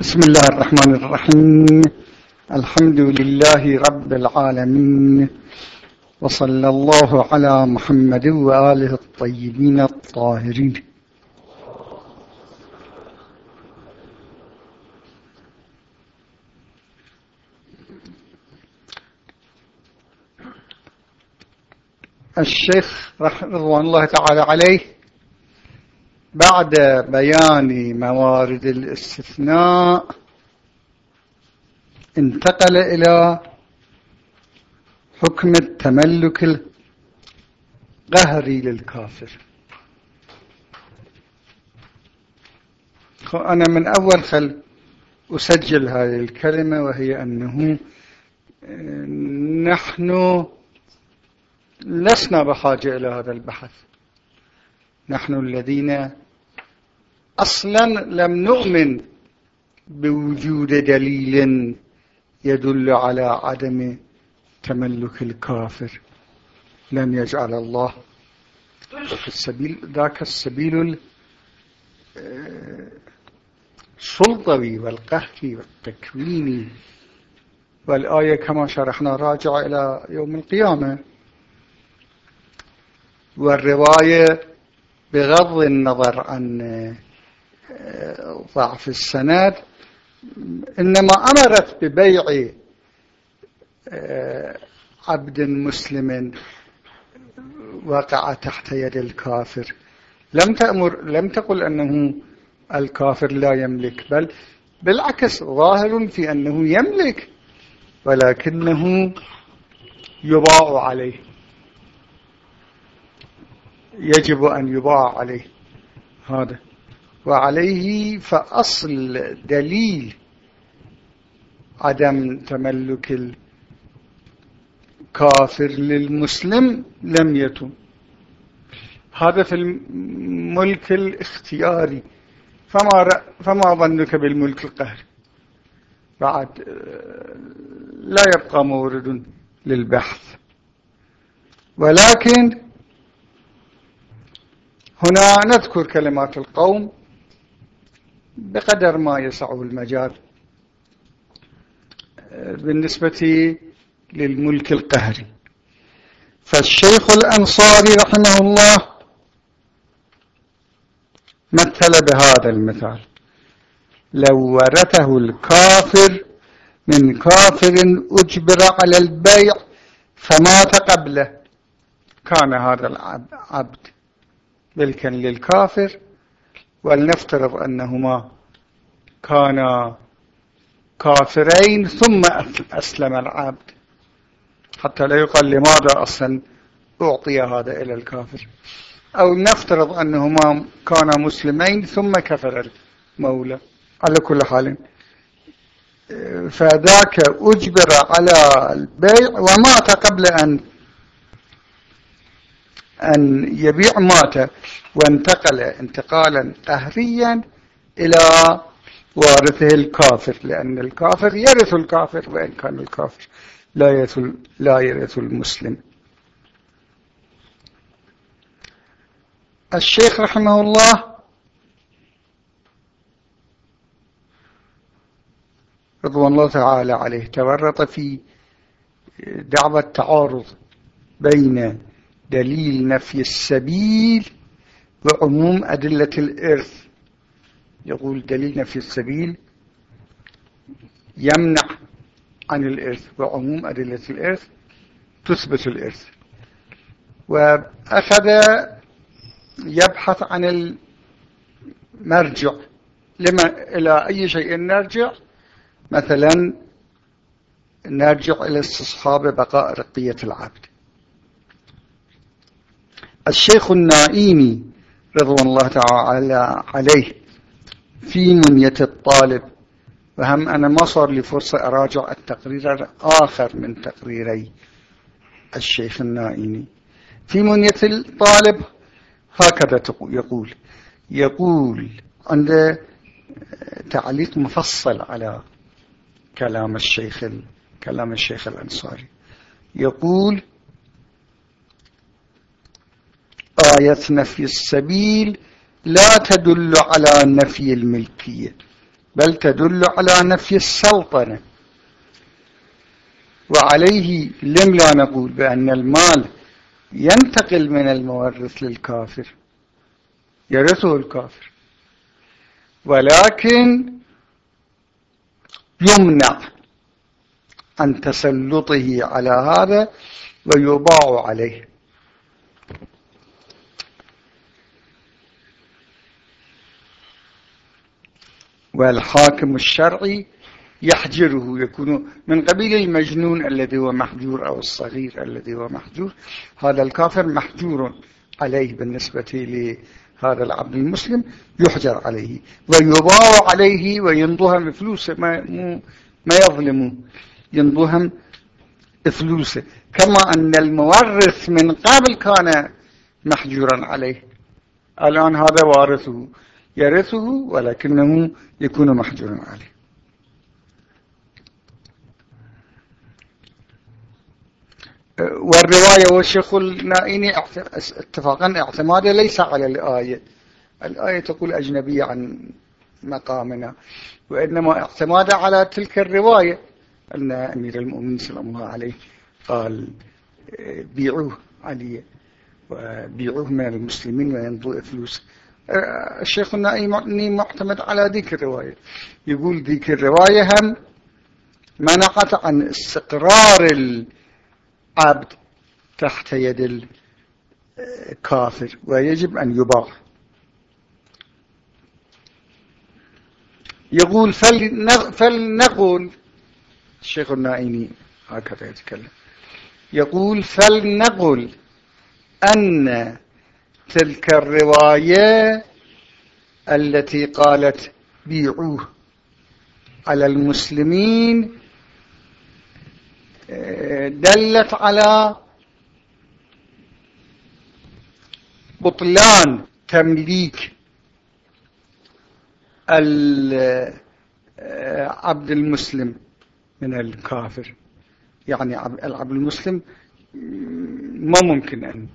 بسم الله الرحمن الرحيم. الحمد لله رب العالمين. وصلى الله على محمد وآله الطيبين الطاهرين. الشيخ رضوان الله تعالى عليه بعد بيان موارد الاستثناء انتقل إلى حكم التملك القهري للكافر. أنا من أول خل أسجل هذه الكلمة وهي أنه نحن لسنا بحاجة إلى هذا البحث. نحن الذين أصلا لم نؤمن بوجود دليل يدل على عدم تملك الكافر. لم يجعل الله في السبيل ذاك السبيل السلطوي والقهري والتكويني. والآية كما شرحنا راجعة إلى يوم القيامة. والرواية بغض النظر عن آه، ضعف السند إنما أمرت ببيع آه، عبد مسلم وقع تحت يد الكافر. لم تأمر لم تقل أنه الكافر لا يملك بل بالعكس ظاهر في أنه يملك ولكنه يباع عليه. يجب أن يباع عليه. هذا. وعليه فأصل دليل عدم تملك الكافر للمسلم لم يتم. هذا في الملك الاختياري. فما, فما ظنك بالملك القهري؟ بعد لا يبقى مورد للبحث. ولكن هنا نذكر كلمات القوم. بقدر ما يسعه المجال بالنسبة للملك القهري. فالشيخ الأنصاري رحمه الله مثل بهذا المثال. لو ورثه الكافر من كافر أجبر على البيع فمات قبله. كان هذا العبد ملكا للكافر. ولنفترض أنهما كانا كافرين ثم أسلم العبد. حتى لا يقال لماذا أصلا أعطي هذا إلى الكافر. أو نفترض أنهما كانا مسلمين ثم كفر المولى. على كل حال فذاك أجبر على البيع ومات قبل أن أن يبيع مات وانتقل انتقالا قهريا إلى وارثه الكافر لأن الكافر يرث الكافر وإن كان الكافر لا يرث, لا يرث المسلم. الشيخ رحمه الله رضوان الله تعالى عليه تورط في دعوة تعارض بين دليل نفي السبيل وعموم أدلة الإرث. يقول دليل نفي السبيل يمنع عن الإرث وعموم أدلة الإرث تثبت الإرث. وأخذ يبحث عن المرجع. لما إلى أي شيء نرجع؟ مثلا نرجع إلى استصحاب بقاء رقية العبد. الشيخ النائمي رضوان الله تعالى عليه في منية الطالب وهم أنا ما صار لي فرصة أراجع التقرير آخر من تقريري الشيخ النائمي. في منية الطالب هكذا يقول يقول عند تعليق مفصل على كلام الشيخ كلام الشيخ الأنصاري يقول آية نفي السبيل لا تدل على نفي الملكية بل تدل على نفي السلطنة. وعليه لم لا نقول بأن المال ينتقل من المورث للكافر يرثه الكافر. ولكن يمنع عن تسلطه على هذا ويباع عليه. والحاكم الشرعي يحجره يكون من قبيل المجنون الذي هو محجور أو الصغير الذي هو محجور. هذا الكافر محجور عليه بالنسبة لهذا العبد المسلم يحجر عليه ويضاع عليه وينضهم فلوسه ما, ما يظلمه ينضهم فلوسه كما أن المورث من قبل كان محجورا عليه. الآن هذا وارثه. يرثه ولكنه يكون محجورا عليه. والرواية والشيخ النائني اتفاقا اعتماده ليس على الآية. الآية تقول أجنبية عن مقامنا وإنما اعتماده على تلك الرواية. أن أمير المؤمنين صلى الله عليه قال بيعوه علي وبيعوه من المسلمين وينضوء فلوس الشيخ النائي معتمد على ذيك الرواية. يقول ذيك الرواية هم منعت عن استقرار العبد تحت يد الكافر ويجب أن يباع يقول فلنقول الشيخ النائيني هكذا يتكلم. يقول فلنقل أن تلك الرواية التي قالت بيعوه على المسلمين دلت على بطلان تمليك العبد المسلم من الكافر. يعني العبد المسلم ما ممكن أن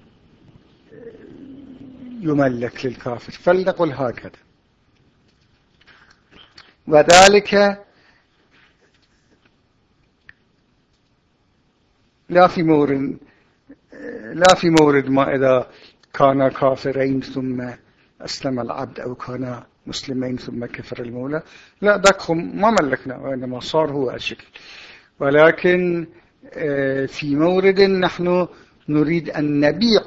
يملك للكافر. فلنقل هكذا. وذلك لا في مورد لا في مورد ما إذا كان كافرين ثم أسلم العبد أو كان مسلمين ثم كفر المولى. لا دقهم ما ملكنا وإنما صار هو الشكل. ولكن آه، في مورد نحن نريد أن نبيع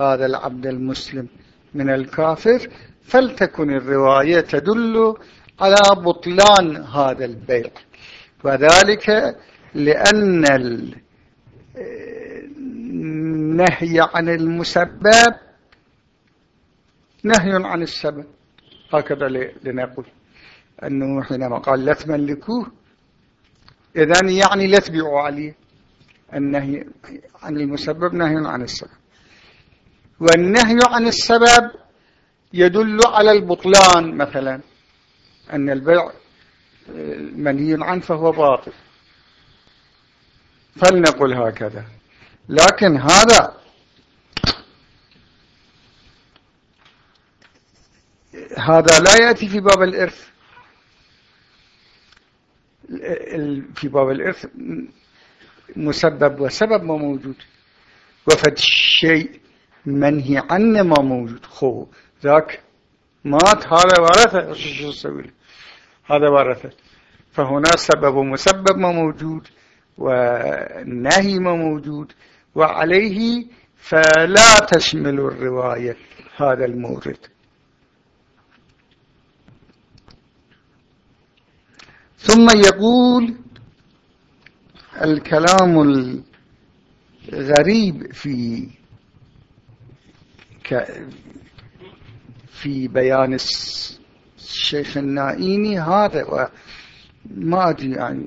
هذا العبد المسلم من الكافر فلتكن الرواية تدل على بطلان هذا البيع. وذلك لأن النهي عن المسبب نهي عن السبب. هكذا لنقول أنه حينما قال لا تملكوه إذن يعني لا تبيعوا عليه. النهي عن المسبب نهي عن السبب. والنهي عن السبب يدل على البطلان مثلا أن البيع منهي عنه فهو باطل. فلنقل هكذا. لكن هذا هذا لا يأتي في باب الإرث. في باب الإرث مسبب وسبب ما موجود. وفد شيء منهي عنه ما موجود. خو ذاك مات هذا ورثة شو سوي هذا ورثة فهنا سبب ومسبب ما موجود والنهي ما موجود وعليه فلا تشمل الرواية هذا المورد. ثم يقول الكلام الغريب في في بيان الشيخ النائيني هذا وما أدري يعني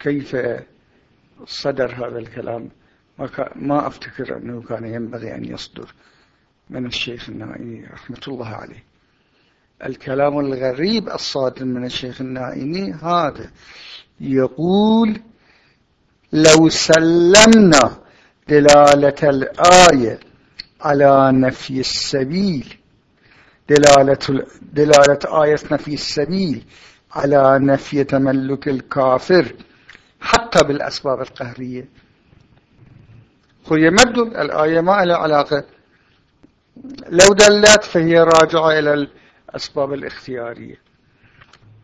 كيف صدر هذا الكلام. ما أفتكر أنه كان ينبغي أن يصدر من الشيخ النائيني رحمة الله عليه. الكلام الغريب الصادر من الشيخ النائمي هذا. يقول لو سلمنا دلالة الآية على نفي السبيل. دلالة, دلالة آية نفي السبيل على نفي تملك الكافر حتى بالأسباب القهرية. هي مد الآية ما لها علاقة. لو دلت فهي راجعة إلى الأسباب الاختيارية.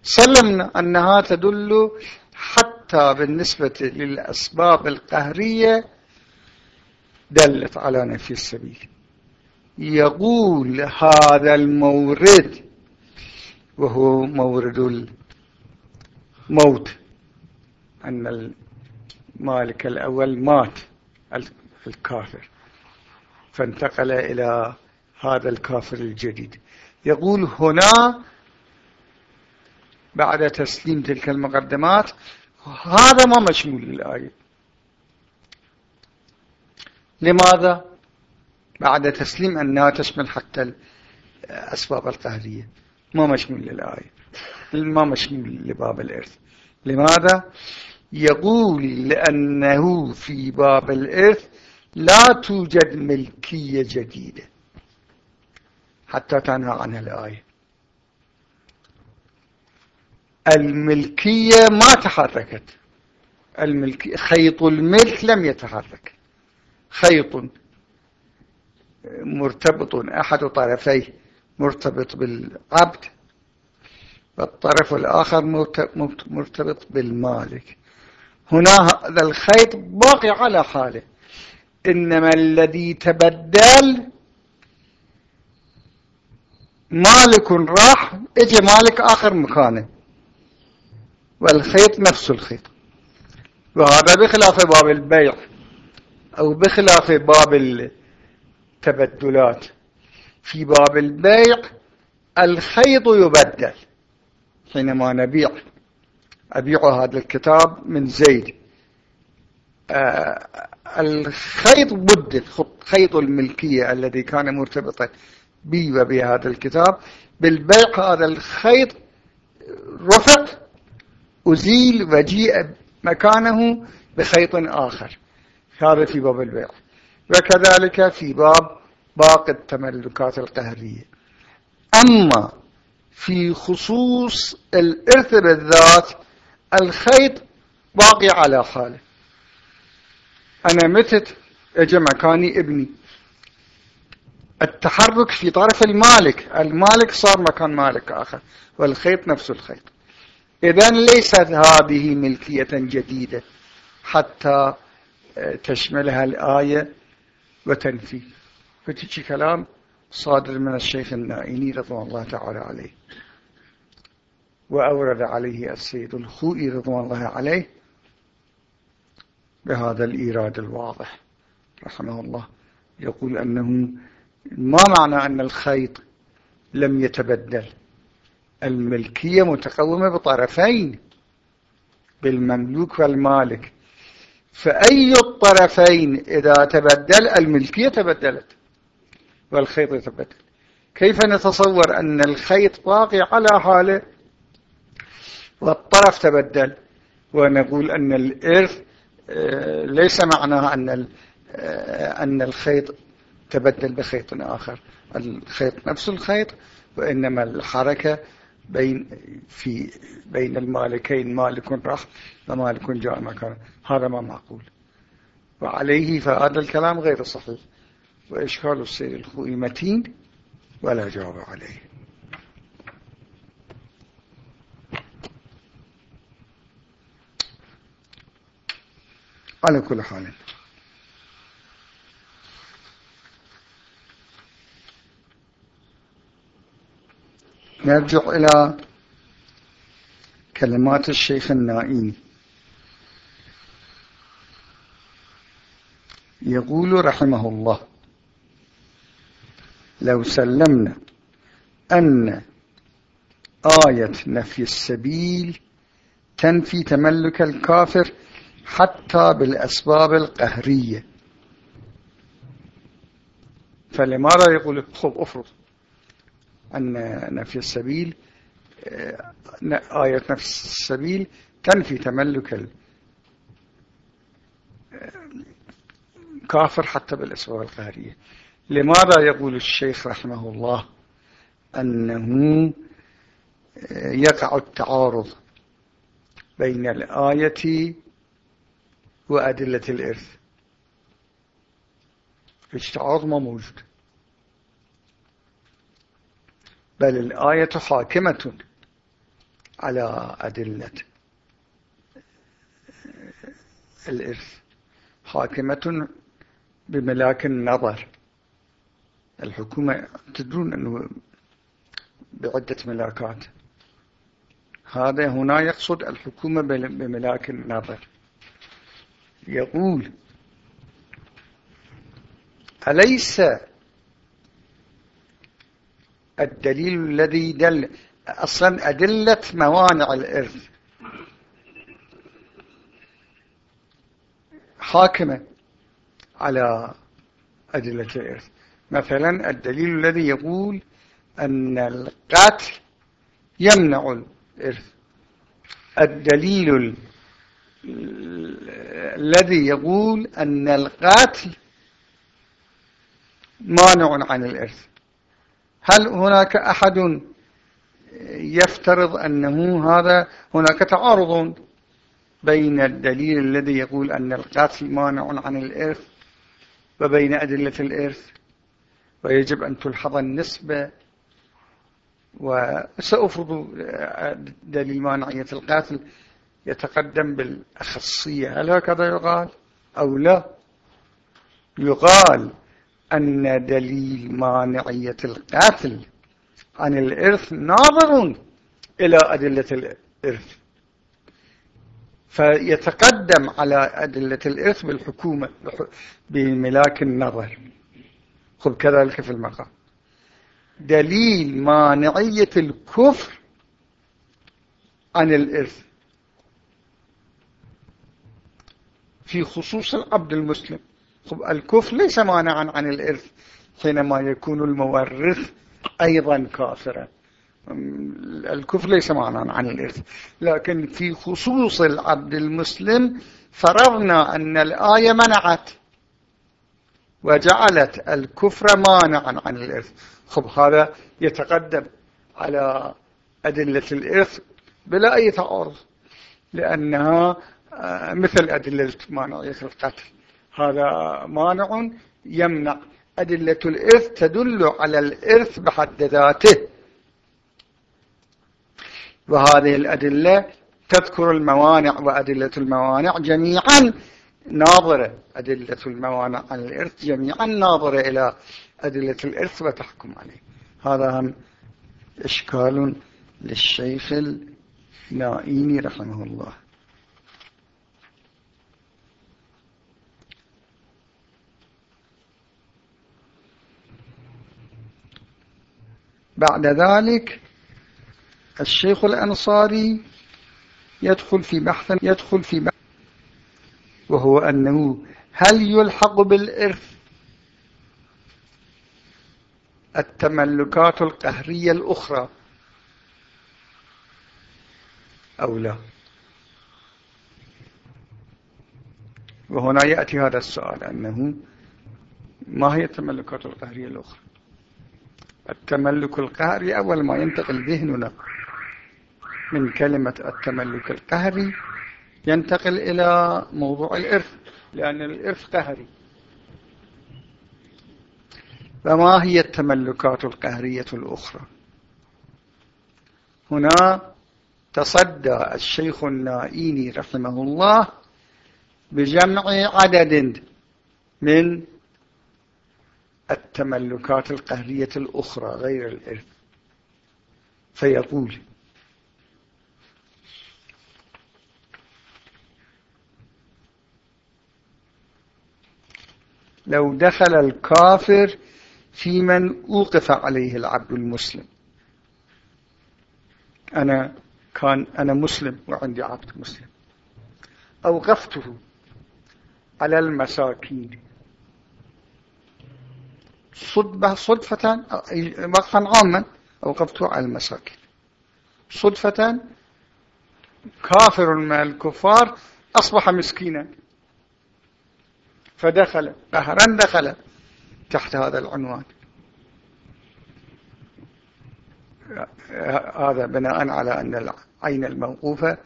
سلمنا أنها تدل حتى بالنسبة للأسباب القهرية دلت على نفي السبيل. يقول هذا المورد وهو مورد الموت. أن المالك الأول مات الكافر. فانتقل إلى هذا الكافر الجديد. يقول هنا بعد تسليم تلك المقدمات هذا ما مشمول للآية لماذا؟ بعد تسليم أنها تشمل حتى الأسباب القهرية. ما مشمول للآية. ما مشمول لباب الإرث. لماذا؟ يقول لأنه في باب الإرث لا توجد ملكية جديدة. حتى تنهى عنها الآية. الملكية ما تحركت. الملكية خيط الملك لم يتحرك. خيط مرتبط أحد طرفيه مرتبط بالعبد والطرف الآخر مرتبط بالمالك. هنا هذا الخيط باقي على حاله. إنما الذي تبدل مالك راح اجى مالك آخر مكانه. والخيط نفس الخيط. وهذا بخلاف باب البيع. أو بخلاف باب التبدلات. في باب البيع الخيط يبدل. حينما نبيع أبيع هذا الكتاب من زيد. آه الخيط بدل خيط الملكية الذي كان مرتبطا بي وبهذا الكتاب. بالبيع هذا الخيط رفق أزيل وجيء مكانه بخيط آخر. هذا في باب البيع. وكذلك في باب باقي التملكات القهرية. أما في خصوص الإرث بالذات الخيط باقي على حاله. أنا متت اجى مكاني ابني. التحرك في طرف المالك المالك صار مكان مالك آخر والخيط نفس الخيط. إذا ليست هذه ملكية جديدة حتى تشملها الآية وتنفي فتيجي كلام صادر من الشيخ النائني رضوان الله تعالى عليه. وأورد عليه السيد الخوئي رضوان الله عليه بهذا الإيراد الواضح. رحمه الله. يقول أنه ما معنى أن الخيط لم يتبدل؟ الملكية متقومة بطرفين بالمملوك والمالك. فأي الطرفين إذا تبدل الملكية تبدلت والخيط يتبدل. كيف نتصور أن الخيط باقي على حاله والطرف تبدل؟ ونقول أن الإرث آه، ليس معناها أن آه، أن الخيط تبدل بخيط آخر. الخيط نفس الخيط وإنما الحركة بين في بين المالكين مالك راح ومالك جاء مكان. هذا ما معقول. وعليه فهذا الكلام غير صحيح. وإشكال السيد الخوي متين ولا جواب عليه. على كل حال. نرجع إلى كلمات الشيخ النائين يقول رحمه الله لو سلمنا أن آية نفي السبيل تنفي تملك الكافر حتى بالأسباب القهرية. فلماذا يقول؟ خب أفرض. أن نفي السبيل آية نفس السبيل تنفي تملك الكافر حتى بالأسباب القهرية. لماذا يقول الشيخ رحمه الله أنه يقع التعارض بين الآية وأدلة الإرث؟ التعارض ما موجود. بل الآية حاكمة على أدلة. الإرث حاكمة بملاك النظر. الحكومة تدرون أنه بعدة ملاكات. هذا هنا يقصد الحكومة بملاك النظر. يقول أليس الدليل الذي دل أصلا أدلة موانع الإرث. حاكمة على أدلة الإرث. مثلا الدليل الذي يقول أن القتل يمنع الإرث. الدليل الذي يقول أن القتل مانع عن الإرث. هل هناك أحد يفترض أنه هذا هناك تعارض بين الدليل الذي يقول أن القتل مانع عن الإرث وبين أدلة الإرث؟ ويجب أن تلحظ النسبة وسأفرض دليل مانعية القتل يتقدم بالأخصية. هل هكذا يقال أو لا؟ يقال أن دليل مانعية القتل عن الإرث ناظر إلى أدلة الإرث. فيتقدم على أدلة الإرث بالحكومة بملاك النظر. خذ كذلك في المقام. دليل مانعية الكفر عن الإرث. في خصوص العبد المسلم. الكفر ليس مانعا عن الإرث حينما يكون المورث أيضا كافرا. الكفر ليس معنى عن الإرث. لكن في خصوص العبد المسلم فرضنا أن الآية منعت وجعلت الكفر مانعا عن الإرث. خب هذا يتقدم على أدلة الإرث بلا أي تعارض لأنها آه، مثل أدلة مانعية القتل. هذا مانع يمنع. أدلة الإرث تدل على الإرث بحد ذاته. وهذه الأدلة تذكر الموانع وأدلة الموانع جميعا ناظرة. أدلة الموانع عن الإرث جميعا ناظرة إلى أدلة الإرث وتحكم عليه. هذا هم إشكال للشيخ النائيني رحمه الله. بعد ذلك الشيخ الأنصاري يدخل في بحث يدخل في بحث وهو أنه هل يلحق بالإرث التملكات القهرية الأخرى أو لا؟ وهنا يأتي هذا السؤال أنه ما هي التملكات القهرية الأخرى؟ التملك القهري أول ما ينتقل ذهننا من كلمة التملك القهري ينتقل إلى موضوع الإرث لأن الإرث قهري. فما هي التملكات القهرية الأخرى؟ هنا تصدى الشيخ النائيني رحمه الله بجمع عدد من التملكات القهرية الأخرى غير الإرث. فيقول لو دخل الكافر في من أوقف عليه العبد المسلم. أنا كان أنا مسلم وعندي عبد مسلم. أوقفته على المساكين. صدفة صدفة وقفا عاما أوقفته على المساكين صدفة كافر من الكفار أصبح مسكينا. فدخل قهرا دخل تحت هذا العنوان. هذا بناء على أن العين الموقوفة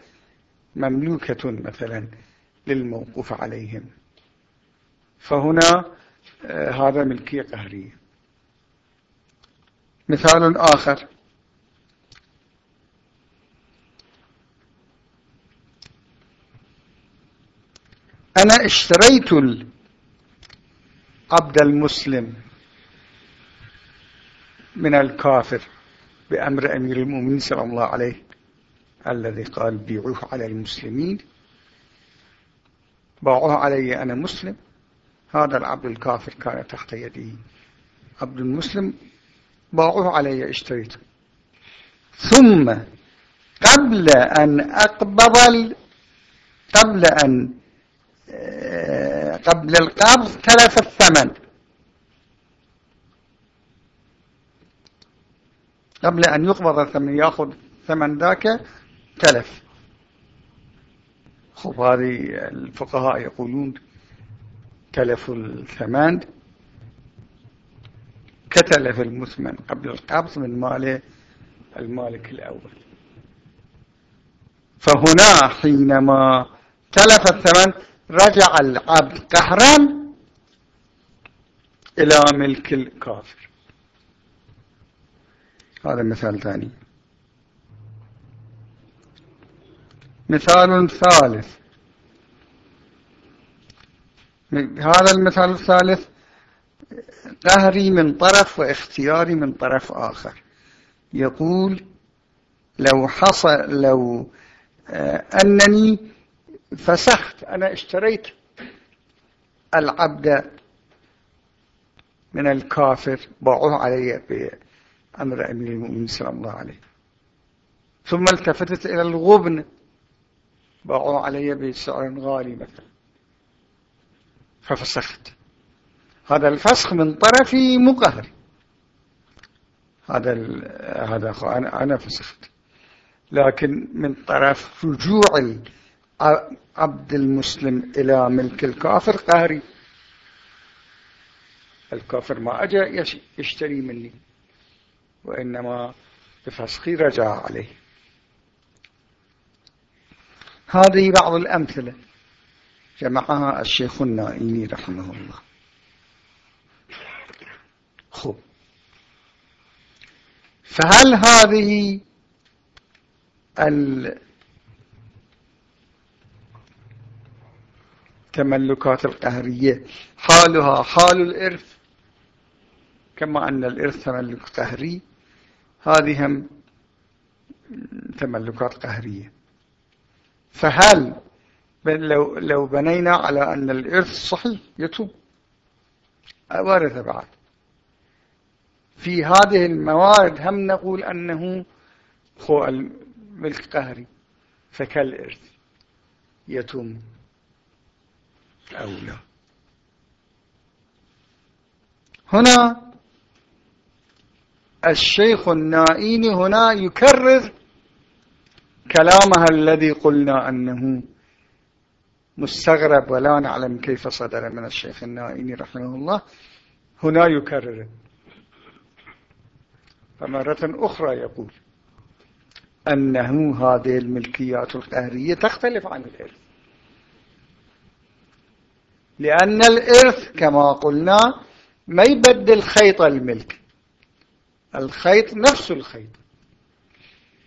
مملوكة مثلا للموقوف عليهم. فهنا هذا ملكية قهرية مثال آخر. أنا اشتريت العبد المسلم من الكافر بأمر أمير المؤمنين صلى الله عليه الذي قال بيعوه على المسلمين. باعوه علي أنا مسلم. هذا العبد الكافر كان تحت يدي. عبد المسلم باعوه علي اشتريته. ثم قبل أن أقبض قبل أن آه، قبل القبض تلف الثمن. قبل أن يقبض الثمن يأخذ ثمن ذاك تلف. خب هذه الفقهاء يقولون تلف الثمن كتلف المثمن قبل القبض من مال المالك الأول. فهنا حينما تلف الثمن رجع العبد قهرا إلى ملك الكافر. هذا مثال ثاني. مثال ثالث. هذا المثال الثالث قهري من طرف واختياري من طرف آخر. يقول لو حصل لو آه، أنني فسخت أنا اشتريت العبد من الكافر باعوه علي بأمر أمير المؤمنين صلى الله عليه. ثم التفتت إلى الغبن باعوا علي بسعر غالي مثلا. ففسخت. هذا الفسخ من طرفي مقهر. هذا هذا أنا أنا فسخت. لكن من طرف رجوع عبد المسلم إلى ملك الكافر قهري. الكافر ما أجا يشتري مني وإنما بفسخي رجع عليه. هذه بعض الأمثلة. جمعها الشيخ النائمي رحمه الله. خب. فهل هذه التملكات القهرية حالها حال الإرث كما أن الإرث تملك قهري هذه هم تملكات قهرية. فهل لو, لو بنينا على أن الإرث صحيح يتوب. وارث بعد. في هذه الموارد هم نقول أنه هو الملك قهري فكالإرث يتم أو لا. هنا الشيخ النائين هنا يكرر كلامها الذي قلنا أنه مستغرب ولا نعلم كيف صدر من الشيخ النائني رحمه الله. هنا يكرر. فمرة أخرى يقول أنه هذه الملكيات القهرية تختلف عن الإرث. لأن الإرث كما قلنا ما يبدل خيط الملك. الخيط نفس الخيط.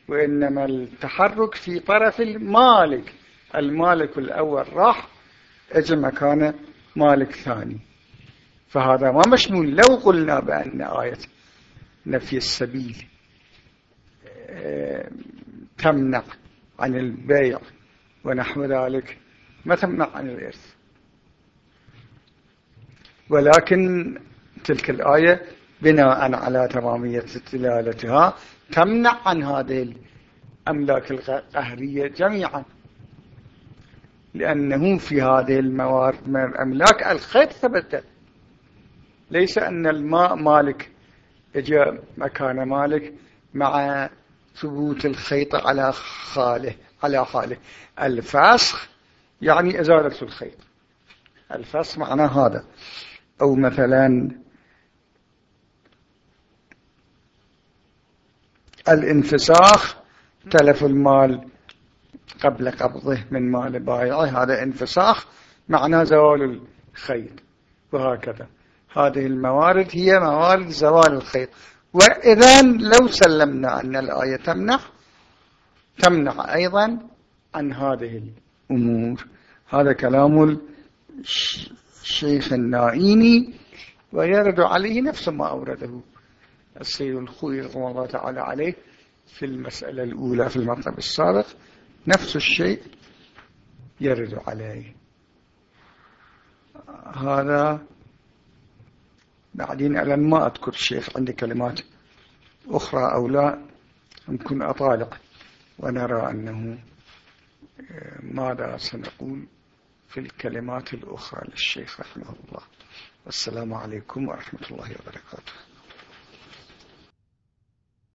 وإنما التحرك في طرف المالك. المالك الأول راح اجى مكانه مالك ثاني. فهذا ما مشمول لو قلنا بأن آية نفي السبيل آه، تمنع عن البيع ونحو ذلك ما تمنع عن الإرث. ولكن تلك الآية بناء على تمامية دلالتها تمنع عن هذه الأملاك القهرية جميعا. لأنه في هذه الموارد من الأملاك. الخيط ثبت ليس أن الماء مالك اجى مكان مالك مع ثبوت الخيط على خاله على حاله. الفسخ يعني إزالة الخيط. الفسخ معناه هذا. أو مثلا الانفساخ تلف المال قبل قبضه من مال بائعه هذا انفساخ معنى زوال الخير. وهكذا. هذه الموارد هي موارد زوال الخير. وإذا لو سلمنا أن الآية تمنع تمنع أيضا عن هذه الأمور. هذا كلام الشيخ النائيني ويرد عليه نفس ما أورده السيد الخوي رضي الله تعالى عليه في المسألة الأولى في المطلب السابق. نفس الشيء يرد عليه. هذا بعدين أنا ما أذكر الشيخ عندي كلمات أخرى أو لا يمكن أطالق ونرى أنه آه، ماذا سنقول في الكلمات الأخرى للشيخ رحمه الله. والسلام عليكم ورحمة الله وبركاته.